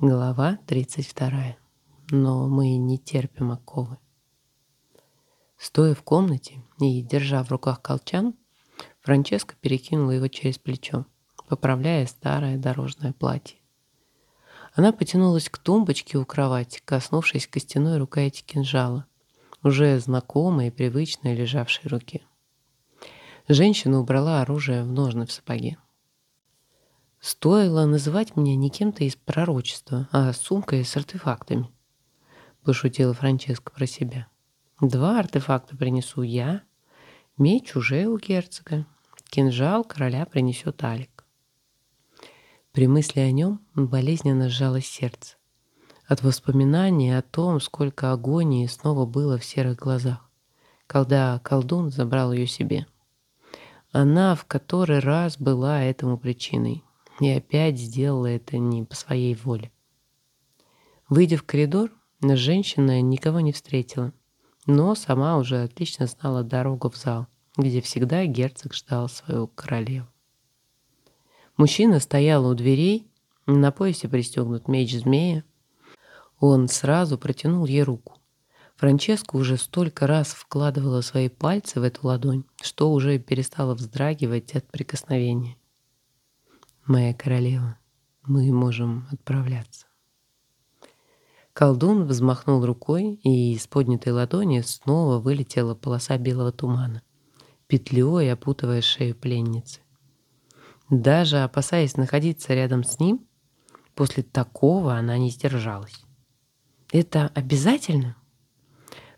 Глава 32. Но мы не терпим оковы. Стоя в комнате и держа в руках колчан, Франческа перекинула его через плечо, поправляя старое дорожное платье. Она потянулась к тумбочке у кровати, коснувшись костяной рукояти кинжала, уже знакомой и привычной лежавшей руке. Женщина убрала оружие в ножны в сапоге. Стоило называть меня не кем-то из пророчества, а сумкой с артефактами. Пошутила Франческа про себя. Два артефакта принесу я, меч уже у герцога, кинжал короля принесет Алик. При мысли о нем болезненно сжалось сердце. От воспоминания о том, сколько агонии снова было в серых глазах, когда колдун забрал ее себе. Она в который раз была этому причиной и опять сделала это не по своей воле. Выйдя в коридор, женщина никого не встретила, но сама уже отлично знала дорогу в зал, где всегда герцог ждал свою королеву. Мужчина стоял у дверей, на поясе пристегнут меч змея. Он сразу протянул ей руку. Франческа уже столько раз вкладывала свои пальцы в эту ладонь, что уже перестала вздрагивать от прикосновения. «Моя королева, мы можем отправляться». Колдун взмахнул рукой, и из поднятой ладони снова вылетела полоса белого тумана, петлей опутывая шею пленницы. Даже опасаясь находиться рядом с ним, после такого она не сдержалась. «Это обязательно?»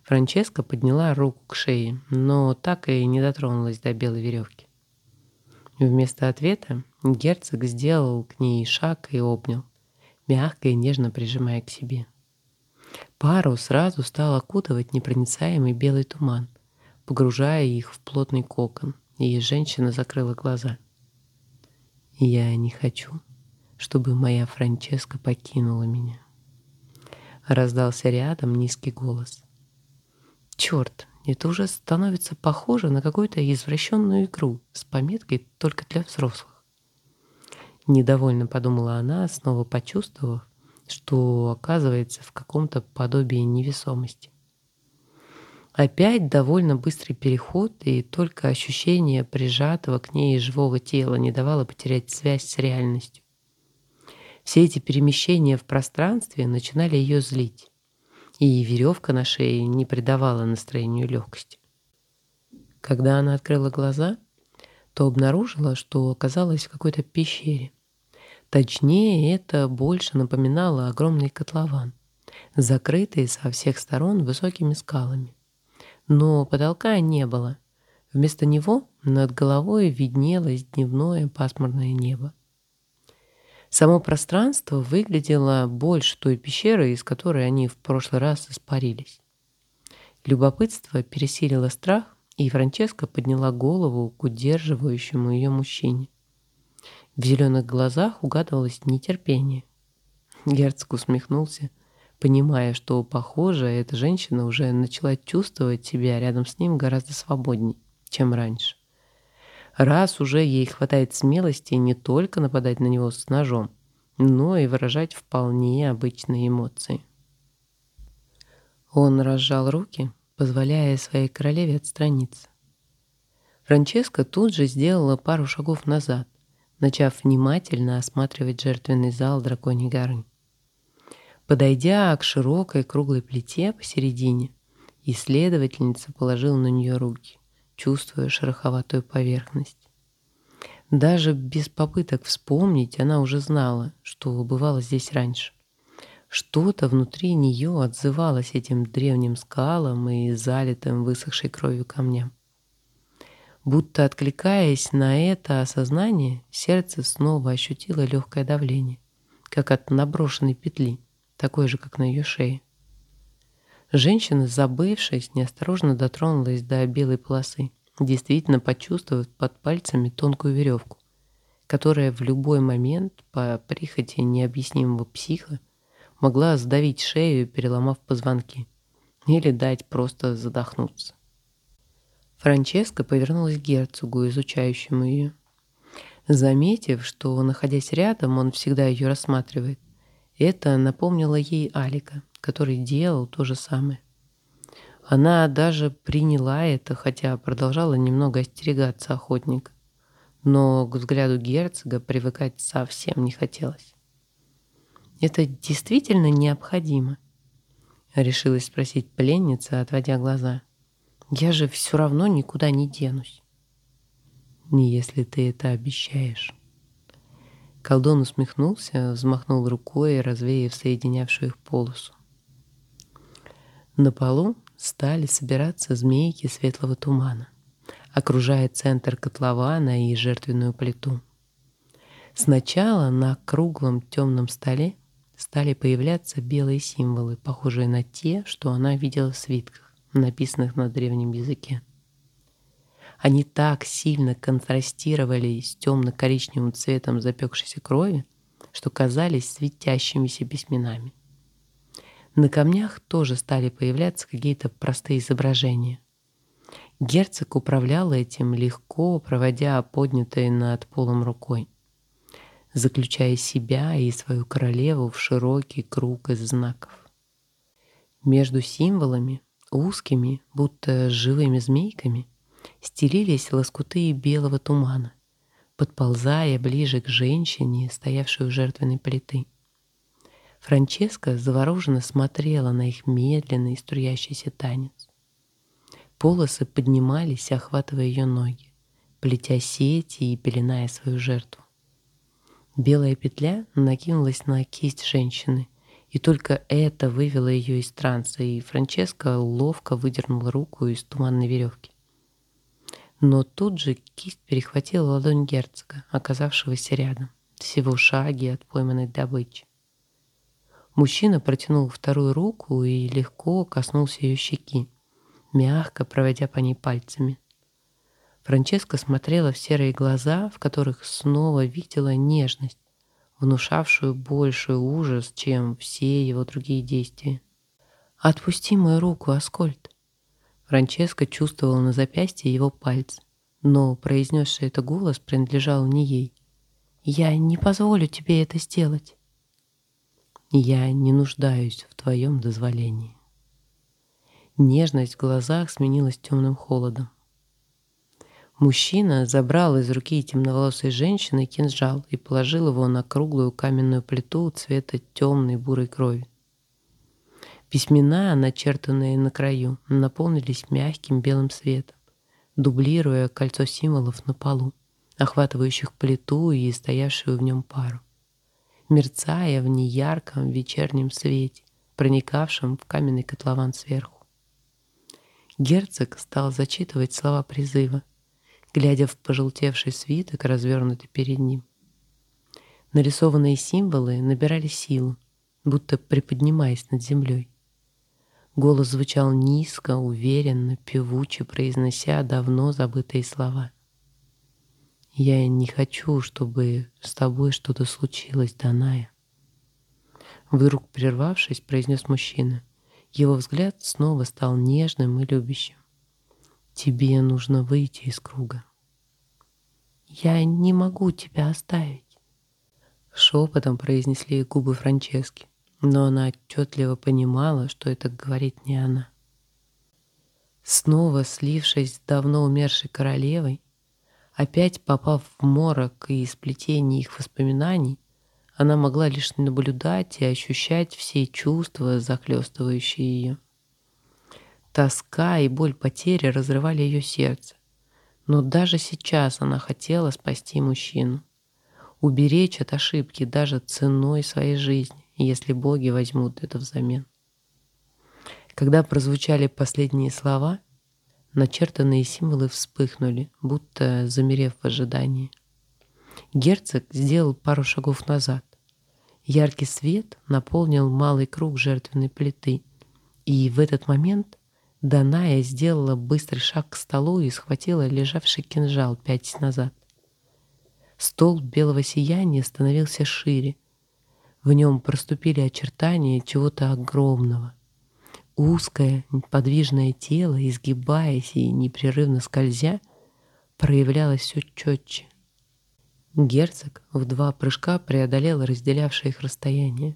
Франческа подняла руку к шее, но так и не дотронулась до белой веревки. Вместо ответа герцог сделал к ней шаг и обнял, мягко и нежно прижимая к себе. Пару сразу стал окутывать непроницаемый белый туман, погружая их в плотный кокон, и женщина закрыла глаза. «Я не хочу, чтобы моя Франческа покинула меня». Раздался рядом низкий голос. Черт, это уже становится похоже на какую-то извращенную игру с пометкой только для взрослых. Недовольно подумала она, снова почувствовав, что оказывается в каком-то подобии невесомости. Опять довольно быстрый переход, и только ощущение прижатого к ней живого тела не давало потерять связь с реальностью. Все эти перемещения в пространстве начинали ее злить и веревка на шее не придавала настроению легкости. Когда она открыла глаза, то обнаружила, что оказалась в какой-то пещере. Точнее, это больше напоминало огромный котлован, закрытый со всех сторон высокими скалами. Но потолка не было. Вместо него над головой виднелось дневное пасмурное небо. Само пространство выглядело больше той пещеры, из которой они в прошлый раз испарились. Любопытство пересилило страх, и Франческа подняла голову к удерживающему ее мужчине. В зеленых глазах угадывалось нетерпение. Герцог усмехнулся, понимая, что, похоже, эта женщина уже начала чувствовать себя рядом с ним гораздо свободнее, чем раньше раз уже ей хватает смелости не только нападать на него с ножом, но и выражать вполне обычные эмоции. Он разжал руки, позволяя своей королеве отстраниться. Франческа тут же сделала пару шагов назад, начав внимательно осматривать жертвенный зал драконьей горы. Подойдя к широкой круглой плите посередине, исследовательница положила на нее руки чувствуя шероховатую поверхность. Даже без попыток вспомнить, она уже знала, что бывало здесь раньше. Что-то внутри нее отзывалось этим древним скалам и залитым высохшей кровью камням. Будто откликаясь на это осознание, сердце снова ощутило легкое давление, как от наброшенной петли, такой же, как на ее шее. Женщина, забывшись, неосторожно дотронулась до белой полосы, действительно почувствовав под пальцами тонкую веревку, которая в любой момент по прихоти необъяснимого психа могла сдавить шею, переломав позвонки, или дать просто задохнуться. Франческа повернулась к герцогу, изучающему ее. Заметив, что, находясь рядом, он всегда ее рассматривает, Это напомнило ей Алика, который делал то же самое. Она даже приняла это, хотя продолжала немного остерегаться охотника. Но к взгляду герцога привыкать совсем не хотелось. «Это действительно необходимо?» — решилась спросить пленница, отводя глаза. «Я же все равно никуда не денусь». «Не если ты это обещаешь». Колдун усмехнулся, взмахнул рукой, развеяв соединявшую их полосу. На полу стали собираться змейки светлого тумана, окружая центр котлована и жертвенную плиту. Сначала на круглом темном столе стали появляться белые символы, похожие на те, что она видела в свитках, написанных на древнем языке. Они так сильно контрастировали с темно-коричневым цветом запекшейся крови, что казались светящимися письменами. На камнях тоже стали появляться какие-то простые изображения. Герцог управлял этим легко, проводя поднятой над полом рукой, заключая себя и свою королеву в широкий круг из знаков. Между символами, узкими, будто живыми змейками, стелились лоскуты белого тумана, подползая ближе к женщине, стоявшей у жертвенной плиты. Франческа завороженно смотрела на их медленный струящийся танец. Полосы поднимались, охватывая ее ноги, плетя сети и пеленая свою жертву. Белая петля накинулась на кисть женщины, и только это вывело ее из транса, и Франческа ловко выдернула руку из туманной веревки. Но тут же кисть перехватила ладонь герцога, оказавшегося рядом, всего шаги от пойманной добычи. Мужчина протянул вторую руку и легко коснулся ее щеки, мягко проводя по ней пальцами. Франческа смотрела в серые глаза, в которых снова видела нежность, внушавшую больший ужас, чем все его другие действия. «Отпусти мою руку, Аскольд!» Франческа чувствовала на запястье его пальцы, но произнесший это голос принадлежал не ей. «Я не позволю тебе это сделать». «Я не нуждаюсь в твоем дозволении». Нежность в глазах сменилась темным холодом. Мужчина забрал из руки темноволосой женщины кинжал и положил его на круглую каменную плиту цвета темной бурой крови. Письмена, начертанные на краю, наполнились мягким белым светом, дублируя кольцо символов на полу, охватывающих плиту и стоявшую в нем пару, мерцая в неярком вечернем свете, проникавшем в каменный котлован сверху. Герцог стал зачитывать слова призыва, глядя в пожелтевший свиток, развернутый перед ним. Нарисованные символы набирали силу, будто приподнимаясь над землей. Голос звучал низко, уверенно, певуче, произнося давно забытые слова. «Я не хочу, чтобы с тобой что-то случилось, Даная». Вдруг прервавшись, произнес мужчина. Его взгляд снова стал нежным и любящим. «Тебе нужно выйти из круга». «Я не могу тебя оставить», — шепотом произнесли губы Франчески но она отчетливо понимала, что это говорит не она. Снова слившись с давно умершей королевой, опять попав в морок и сплетение их воспоминаний, она могла лишь наблюдать и ощущать все чувства, захлестывающие ее. Тоска и боль потери разрывали ее сердце, но даже сейчас она хотела спасти мужчину, уберечь от ошибки даже ценой своей жизни если боги возьмут это взамен. Когда прозвучали последние слова, начертанные символы вспыхнули, будто замерев в ожидании. Герцог сделал пару шагов назад. Яркий свет наполнил малый круг жертвенной плиты, и в этот момент Даная сделала быстрый шаг к столу и схватила лежавший кинжал пять назад. Стол белого сияния становился шире, в нем проступили очертания чего-то огромного. Узкое, подвижное тело, изгибаясь и непрерывно скользя, проявлялось все четче. Герцог в два прыжка преодолел разделявшее их расстояние.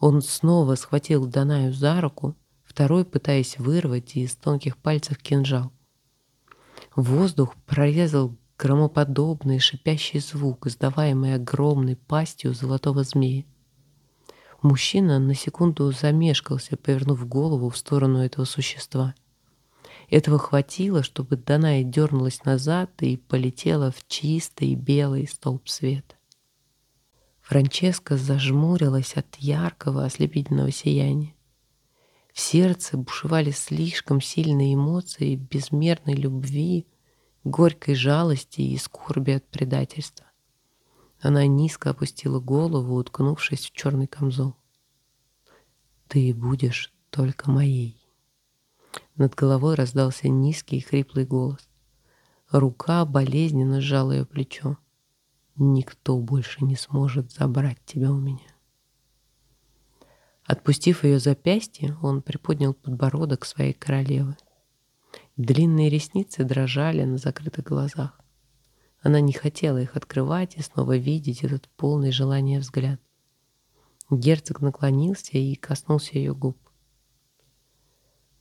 Он снова схватил Данаю за руку, второй пытаясь вырвать из тонких пальцев кинжал. Воздух прорезал громоподобный шипящий звук, издаваемый огромной пастью золотого змея. Мужчина на секунду замешкался, повернув голову в сторону этого существа. Этого хватило, чтобы Даная дернулась назад и полетела в чистый белый столб света. Франческа зажмурилась от яркого ослепительного сияния. В сердце бушевали слишком сильные эмоции безмерной любви, горькой жалости и скорби от предательства. Она низко опустила голову, уткнувшись в черный камзол. «Ты будешь только моей». Над головой раздался низкий и хриплый голос. Рука болезненно сжала ее плечо. «Никто больше не сможет забрать тебя у меня». Отпустив ее запястье, он приподнял подбородок своей королевы. Длинные ресницы дрожали на закрытых глазах. Она не хотела их открывать и снова видеть этот полный желания взгляд. Герцог наклонился и коснулся ее губ.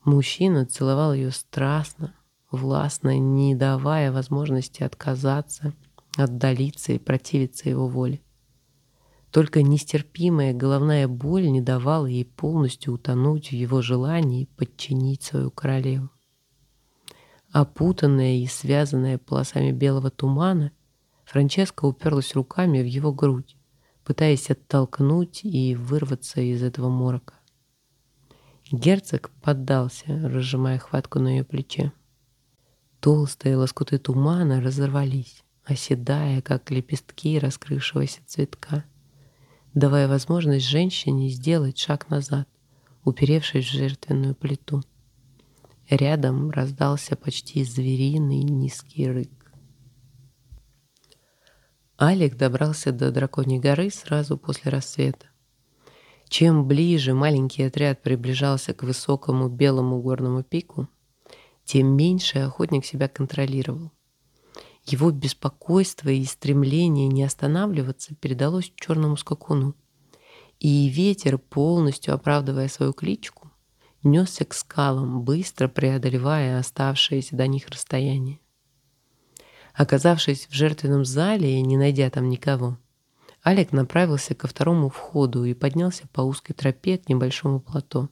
Мужчина целовал ее страстно, властно, не давая возможности отказаться, отдалиться и противиться его воле. Только нестерпимая головная боль не давала ей полностью утонуть в его желании подчинить свою королеву. Опутанная и связанная полосами белого тумана, Франческа уперлась руками в его грудь, пытаясь оттолкнуть и вырваться из этого морока. Герцог поддался, разжимая хватку на ее плече. Толстые лоскуты тумана разорвались, оседая, как лепестки раскрывшегося цветка давая возможность женщине сделать шаг назад, уперевшись в жертвенную плиту. Рядом раздался почти звериный низкий рык. Алик добрался до Драконьей горы сразу после рассвета. Чем ближе маленький отряд приближался к высокому белому горному пику, тем меньше охотник себя контролировал. Его беспокойство и стремление не останавливаться передалось черному скакуну. И ветер, полностью оправдывая свою кличку, несся к скалам, быстро преодолевая оставшееся до них расстояние. Оказавшись в жертвенном зале и не найдя там никого, Алик направился ко второму входу и поднялся по узкой тропе к небольшому плато.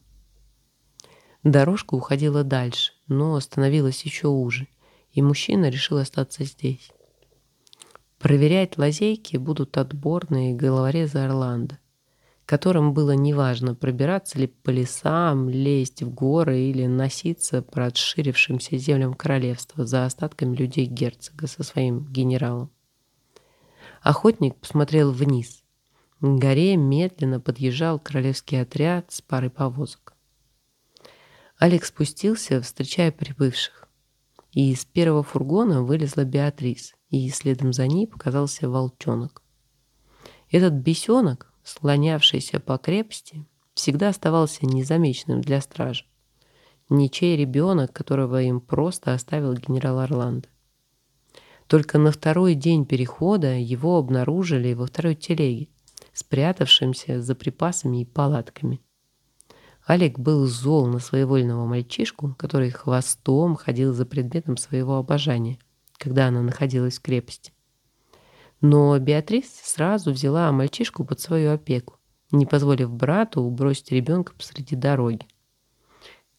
Дорожка уходила дальше, но становилась еще уже — и мужчина решил остаться здесь. Проверять лазейки будут отборные головорезы Орландо, которым было неважно, пробираться ли по лесам, лезть в горы или носиться по расширившимся землям королевства за остатками людей герцога со своим генералом. Охотник посмотрел вниз. К горе медленно подъезжал королевский отряд с парой повозок. Алекс спустился, встречая прибывших и из первого фургона вылезла Беатрис, и следом за ней показался волчонок. Этот бесенок, слонявшийся по крепости, всегда оставался незамеченным для стражи. Ничей ребенок, которого им просто оставил генерал Орландо. Только на второй день перехода его обнаружили во второй телеге, спрятавшимся за припасами и палатками. Алик был зол на своевольного мальчишку, который хвостом ходил за предметом своего обожания, когда она находилась в крепости. Но Беатрис сразу взяла мальчишку под свою опеку, не позволив брату бросить ребенка посреди дороги.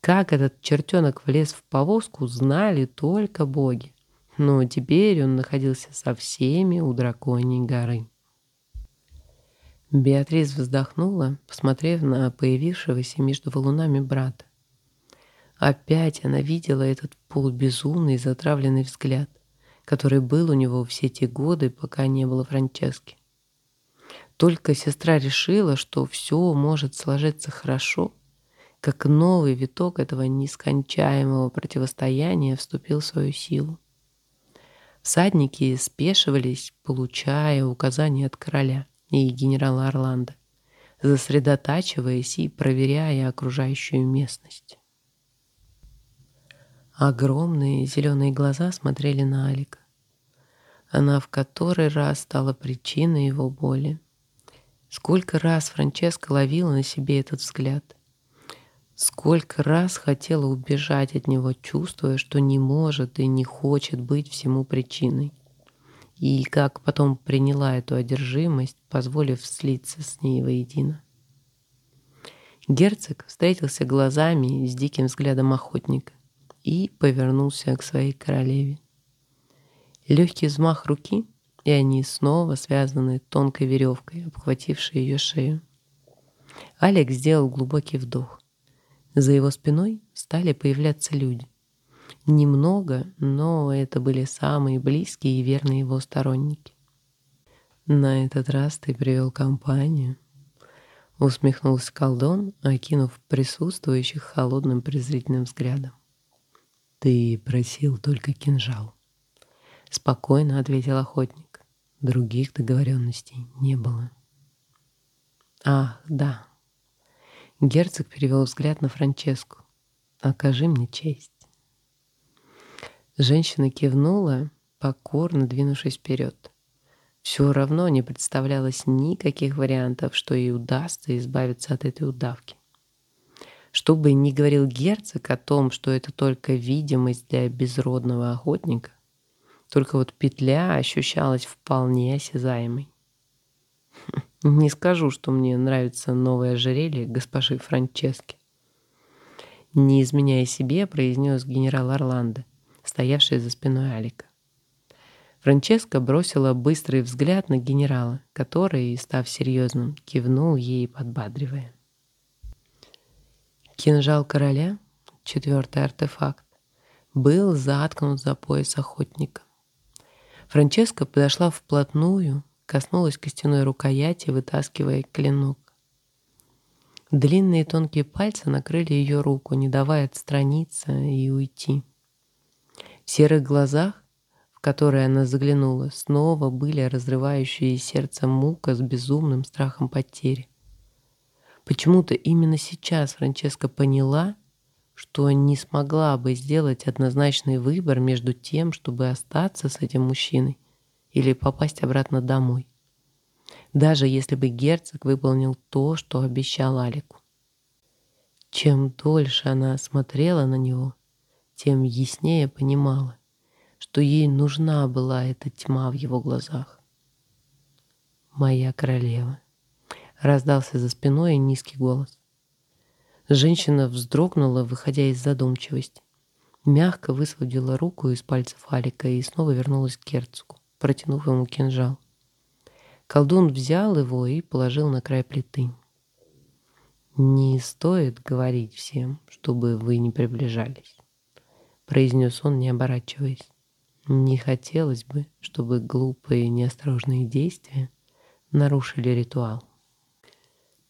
Как этот чертенок влез в повозку, знали только боги. Но теперь он находился со всеми у драконьей горы. Беатрис вздохнула, посмотрев на появившегося между валунами брата. Опять она видела этот полубезумный, затравленный взгляд, который был у него все те годы, пока не было Франчески. Только сестра решила, что все может сложиться хорошо, как новый виток этого нескончаемого противостояния вступил в свою силу. Всадники спешивались, получая указания от короля и генерала Орландо, засредотачиваясь и проверяя окружающую местность. Огромные зеленые глаза смотрели на Алика. Она в который раз стала причиной его боли. Сколько раз Франческа ловила на себе этот взгляд. Сколько раз хотела убежать от него, чувствуя, что не может и не хочет быть всему причиной. И как потом приняла эту одержимость, позволив слиться с ней воедино. Герцог встретился глазами с диким взглядом охотника и повернулся к своей королеве. Легкий взмах руки — и они снова связаны тонкой веревкой, обхватившей ее шею. Алекс сделал глубокий вдох. За его спиной стали появляться люди. Немного, но это были самые близкие и верные его сторонники. «На этот раз ты привел компанию», — усмехнулся колдун, окинув присутствующих холодным презрительным взглядом. «Ты просил только кинжал», — спокойно ответил охотник. Других договоренностей не было. Ах, да. Герцог перевел взгляд на Франческу. Окажи мне честь. Женщина кивнула, покорно двинувшись вперед. Все равно не представлялось никаких вариантов, что ей удастся избавиться от этой удавки. Что бы ни говорил герцог о том, что это только видимость для безродного охотника, только вот петля ощущалась вполне осязаемой. Не скажу, что мне нравится новое ожерелье госпожи Франчески. Не изменяя себе, произнес генерал Орландо, стоявший за спиной Алика. Франческа бросила быстрый взгляд на генерала, который, став серьезным, кивнул ей, подбадривая. Кинжал короля, четвертый артефакт, был заткнут за пояс охотника. Франческа подошла вплотную, коснулась костяной рукояти, вытаскивая клинок. Длинные тонкие пальцы накрыли ее руку, не давая отстраниться и уйти. В серых глазах, в которые она заглянула, снова были разрывающие сердце мука с безумным страхом потери. Почему-то именно сейчас Франческа поняла, что не смогла бы сделать однозначный выбор между тем, чтобы остаться с этим мужчиной или попасть обратно домой. Даже если бы герцог выполнил то, что обещал Алику. Чем дольше она смотрела на него, тем яснее понимала, что ей нужна была эта тьма в его глазах. «Моя королева», — раздался за спиной низкий голос. Женщина вздрогнула, выходя из задумчивости. Мягко высвободила руку из пальцев Алика и снова вернулась к герцогу, протянув ему кинжал. Колдун взял его и положил на край плиты. «Не стоит говорить всем, чтобы вы не приближались», — произнес он, не оборачиваясь. «Не хотелось бы, чтобы глупые неосторожные действия нарушили ритуал».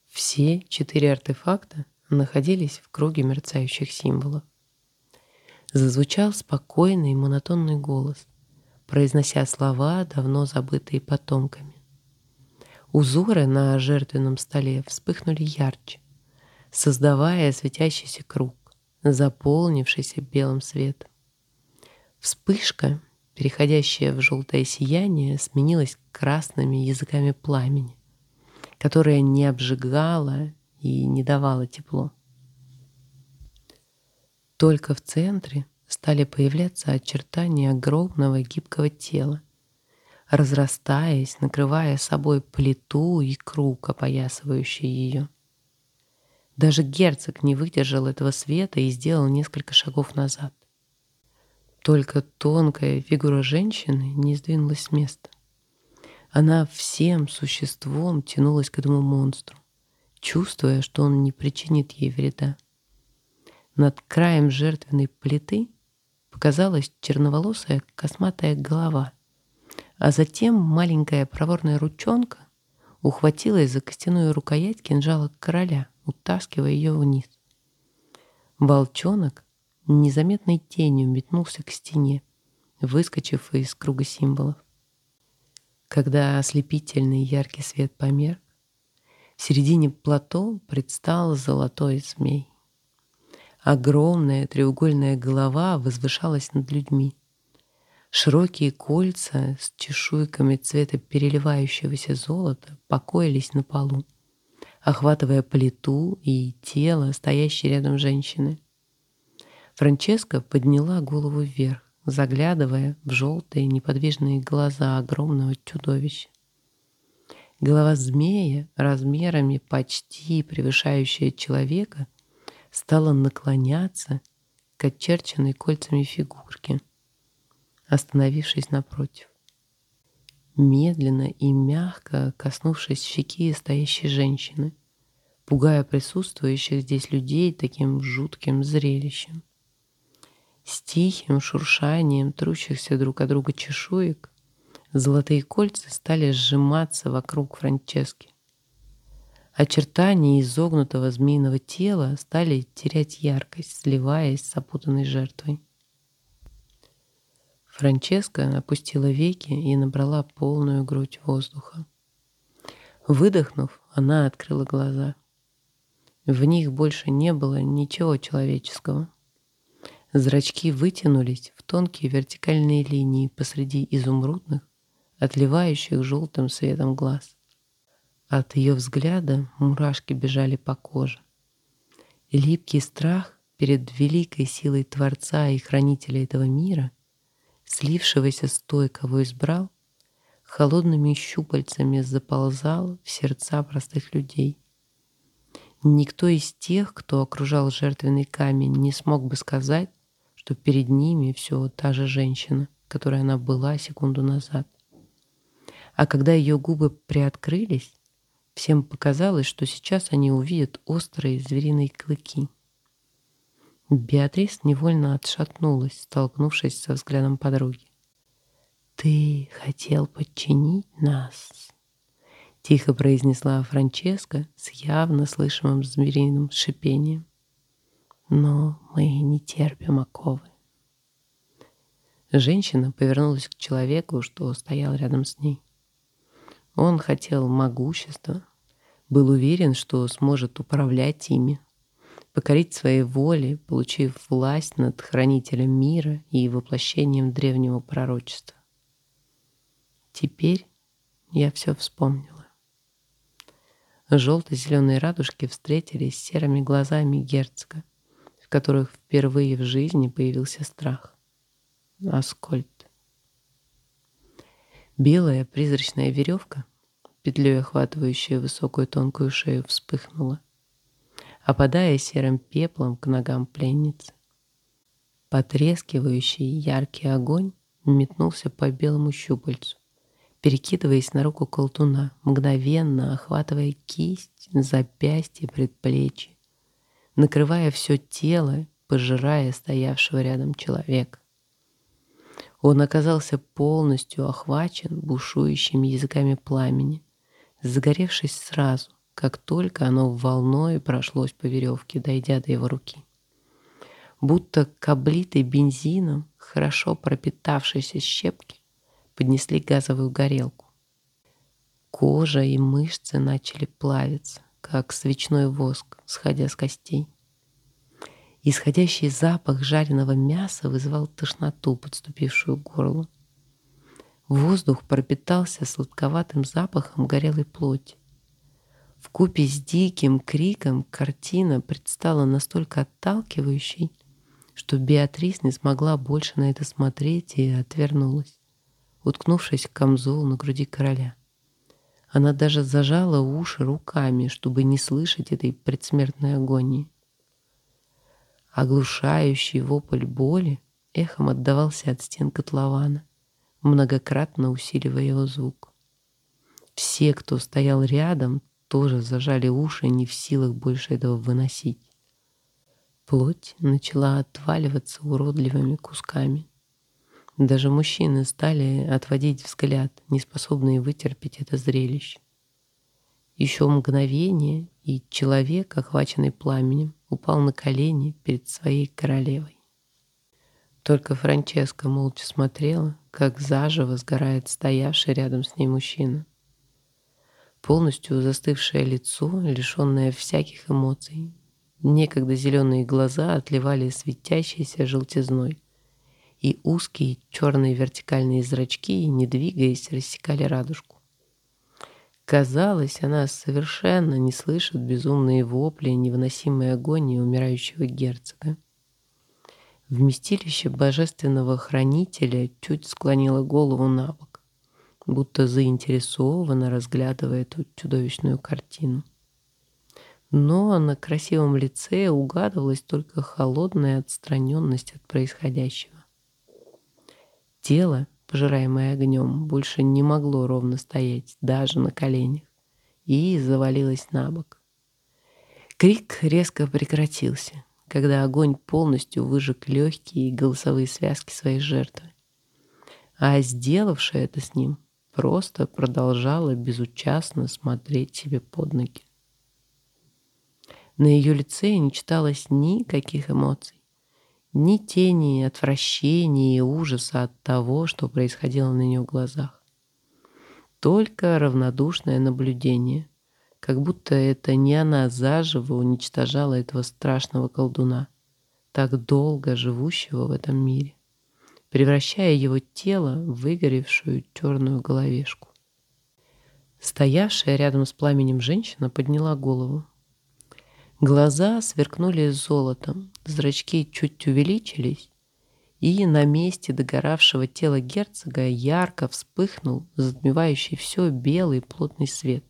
Все четыре артефакта находились в круге мерцающих символов. Зазвучал спокойный и монотонный голос, произнося слова, давно забытые потомками. Узоры на жертвенном столе вспыхнули ярче, создавая светящийся круг, заполнившийся белым светом. Вспышка, переходящая в желтое сияние, сменилась красными языками пламени, которое не обжигало и не давала тепло. Только в центре стали появляться очертания огромного гибкого тела, разрастаясь, накрывая собой плиту и круг, опоясывающий ее. Даже герцог не выдержал этого света и сделал несколько шагов назад. Только тонкая фигура женщины не сдвинулась с места. Она всем существом тянулась к этому монстру чувствуя, что он не причинит ей вреда. Над краем жертвенной плиты показалась черноволосая косматая голова, а затем маленькая проворная ручонка ухватилась за костяную рукоять кинжала короля, утаскивая ее вниз. Волчонок незаметной тенью метнулся к стене, выскочив из круга символов. Когда ослепительный яркий свет померк, в середине плато предстал золотой змей. Огромная треугольная голова возвышалась над людьми. Широкие кольца с чешуйками цвета переливающегося золота покоились на полу, охватывая плиту и тело стоящей рядом женщины. Франческа подняла голову вверх, заглядывая в желтые неподвижные глаза огромного чудовища. Голова змея, размерами почти превышающая человека, стала наклоняться к очерченной кольцами фигурке, остановившись напротив. Медленно и мягко коснувшись щеки стоящей женщины, пугая присутствующих здесь людей таким жутким зрелищем. С тихим шуршанием трущихся друг от друга чешуек золотые кольца стали сжиматься вокруг Франчески. Очертания изогнутого змеиного тела стали терять яркость, сливаясь с опутанной жертвой. Франческа опустила веки и набрала полную грудь воздуха. Выдохнув, она открыла глаза. В них больше не было ничего человеческого. Зрачки вытянулись в тонкие вертикальные линии посреди изумрудных, отливающих желтым светом глаз. От ее взгляда мурашки бежали по коже. И липкий страх перед великой силой Творца и Хранителя этого мира, слившегося с той, кого избрал, холодными щупальцами заползал в сердца простых людей. Никто из тех, кто окружал жертвенный камень, не смог бы сказать, что перед ними все та же женщина, которой она была секунду назад. А когда ее губы приоткрылись, всем показалось, что сейчас они увидят острые звериные клыки. Беатрис невольно отшатнулась, столкнувшись со взглядом подруги. «Ты хотел подчинить нас?» Тихо произнесла Франческа с явно слышимым звериным шипением но мы не терпим оковы. Женщина повернулась к человеку, что стоял рядом с ней. Он хотел могущества, был уверен, что сможет управлять ими, покорить своей воле, получив власть над хранителем мира и воплощением древнего пророчества. Теперь я все вспомнила. Желто-зеленые радужки встретились с серыми глазами герцога, которых впервые в жизни появился страх. Аскольд. Белая призрачная веревка, петлей охватывающая высокую тонкую шею, вспыхнула, опадая серым пеплом к ногам пленницы. Потрескивающий яркий огонь метнулся по белому щупальцу, перекидываясь на руку колтуна, мгновенно охватывая кисть, запястье, предплечье, накрывая все тело, пожирая стоявшего рядом человека. Он оказался полностью охвачен бушующими языками пламени, загоревшись сразу, как только оно волной прошлось по веревке, дойдя до его руки. Будто к бензином, хорошо пропитавшейся щепки, поднесли газовую горелку. Кожа и мышцы начали плавиться, как свечной воск, сходя с костей. Исходящий запах жареного мяса вызывал тошноту, подступившую к горлу. Воздух пропитался сладковатым запахом горелой плоти. В купе с диким криком картина предстала настолько отталкивающей, что Беатрис не смогла больше на это смотреть и отвернулась, уткнувшись в камзол на груди короля. Она даже зажала уши руками, чтобы не слышать этой предсмертной агонии. Оглушающий вопль боли эхом отдавался от стен котлована, многократно усиливая его звук. Все, кто стоял рядом, тоже зажали уши, не в силах больше этого выносить. Плоть начала отваливаться уродливыми кусками. Даже мужчины стали отводить взгляд, не способные вытерпеть это зрелище. Еще мгновение, и человек, охваченный пламенем, упал на колени перед своей королевой. Только Франческа молча смотрела, как заживо сгорает стоявший рядом с ней мужчина. Полностью застывшее лицо, лишенное всяких эмоций. Некогда зеленые глаза отливали светящейся желтизной, и узкие черные вертикальные зрачки, не двигаясь, рассекали радужку. Казалось, она совершенно не слышит безумные вопли невыносимой агонии умирающего герцога. Вместилище божественного хранителя чуть склонило голову на бок, будто заинтересованно разглядывая эту чудовищную картину. Но на красивом лице угадывалась только холодная отстраненность от происходящего. Тело, пожираемое огнем, больше не могло ровно стоять, даже на коленях, и завалилось на бок. Крик резко прекратился, когда огонь полностью выжег легкие и голосовые связки своей жертвы. А сделавшая это с ним просто продолжала безучастно смотреть себе под ноги. На ее лице не читалось никаких эмоций ни тени отвращения и ужаса от того, что происходило на ее глазах. Только равнодушное наблюдение, как будто это не она заживо уничтожала этого страшного колдуна, так долго живущего в этом мире, превращая его тело в выгоревшую черную головешку. Стоявшая рядом с пламенем женщина подняла голову. Глаза сверкнули золотом, зрачки чуть увеличились, и на месте догоравшего тела герцога ярко вспыхнул затмевающий все белый плотный свет,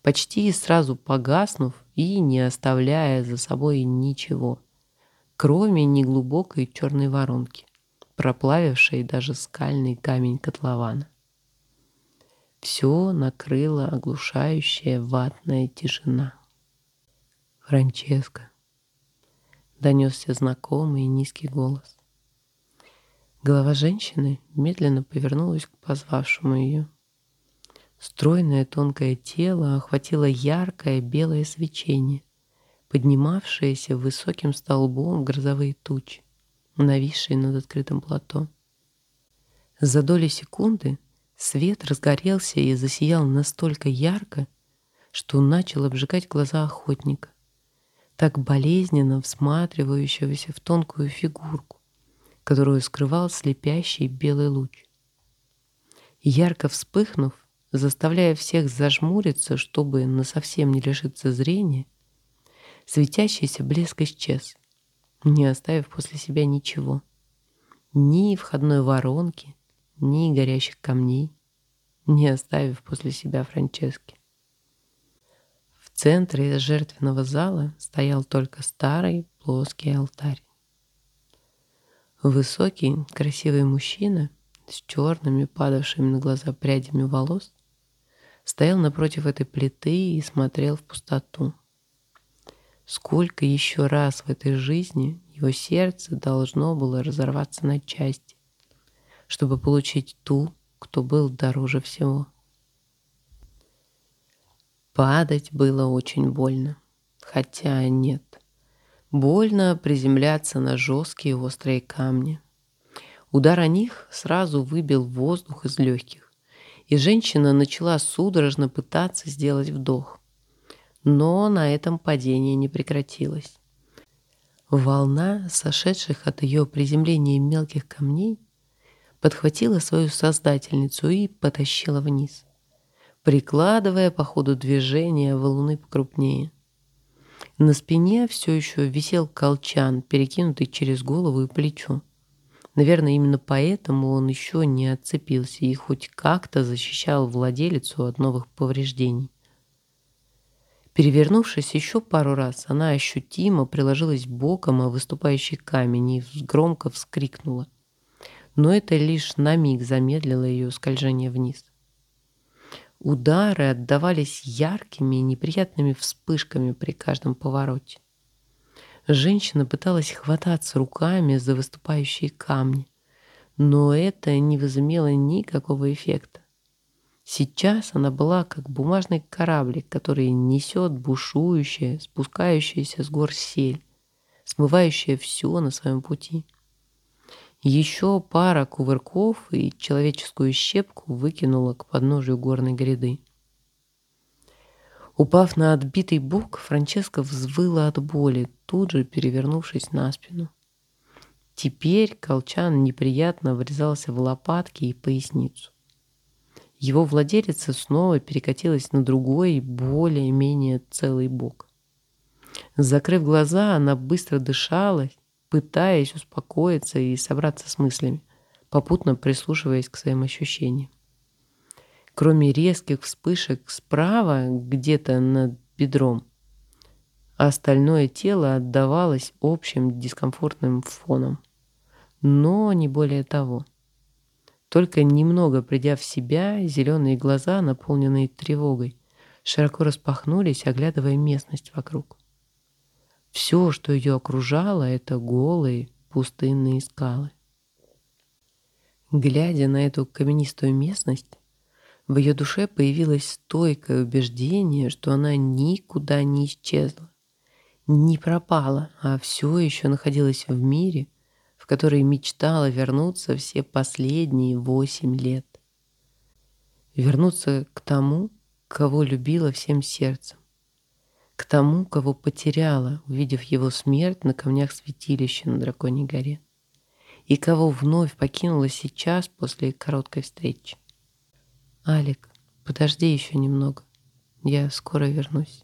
почти сразу погаснув и не оставляя за собой ничего, кроме неглубокой черной воронки, проплавившей даже скальный камень котлована. Все накрыла оглушающая ватная тишина. Франческо. Донесся знакомый низкий голос. Голова женщины медленно повернулась к позвавшему ее. Стройное тонкое тело охватило яркое белое свечение, поднимавшееся высоким столбом грозовые тучи, нависшие над открытым плато. За доли секунды свет разгорелся и засиял настолько ярко, что начал обжигать глаза охотника так болезненно всматривающегося в тонкую фигурку, которую скрывал слепящий белый луч. Ярко вспыхнув, заставляя всех зажмуриться, чтобы насовсем не лишиться зрения, светящийся блеск исчез, не оставив после себя ничего. Ни входной воронки, ни горящих камней, не оставив после себя Франчески центре жертвенного зала стоял только старый плоский алтарь. Высокий, красивый мужчина с черными, падавшими на глаза прядями волос стоял напротив этой плиты и смотрел в пустоту. Сколько еще раз в этой жизни его сердце должно было разорваться на части, чтобы получить ту, кто был дороже всего. Падать было очень больно. Хотя нет. Больно приземляться на жесткие острые камни. Удар о них сразу выбил воздух из легких, и женщина начала судорожно пытаться сделать вдох. Но на этом падение не прекратилось. Волна, сошедших от ее приземления мелких камней, подхватила свою создательницу и потащила вниз прикладывая по ходу движения валуны покрупнее. На спине все еще висел колчан, перекинутый через голову и плечо. Наверное, именно поэтому он еще не отцепился и хоть как-то защищал владелицу от новых повреждений. Перевернувшись еще пару раз, она ощутимо приложилась боком о выступающий камень и громко вскрикнула. Но это лишь на миг замедлило ее скольжение вниз. Удары отдавались яркими и неприятными вспышками при каждом повороте. Женщина пыталась хвататься руками за выступающие камни, но это не возымело никакого эффекта. Сейчас она была как бумажный кораблик, который несет бушующая, спускающаяся с гор сель, смывающая все на своем пути. Еще пара кувырков и человеческую щепку выкинула к подножию горной гряды. Упав на отбитый бок, Франческа взвыла от боли, тут же перевернувшись на спину. Теперь колчан неприятно врезался в лопатки и поясницу. Его владелица снова перекатилась на другой, более-менее целый бок. Закрыв глаза, она быстро дышала, пытаясь успокоиться и собраться с мыслями, попутно прислушиваясь к своим ощущениям. Кроме резких вспышек справа, где-то над бедром, остальное тело отдавалось общим дискомфортным фоном но не более того. Только немного придя в себя, зеленые глаза, наполненные тревогой, широко распахнулись, оглядывая местность вокруг. Все, что ее окружало, это голые пустынные скалы. Глядя на эту каменистую местность, в ее душе появилось стойкое убеждение, что она никуда не исчезла, не пропала, а все еще находилась в мире, который мечтала вернуться все последние восемь лет. Вернуться к тому, кого любила всем сердцем. К тому, кого потеряла, увидев его смерть на камнях святилища на Драконьей горе. И кого вновь покинула сейчас после короткой встречи. «Алик, подожди еще немного. Я скоро вернусь».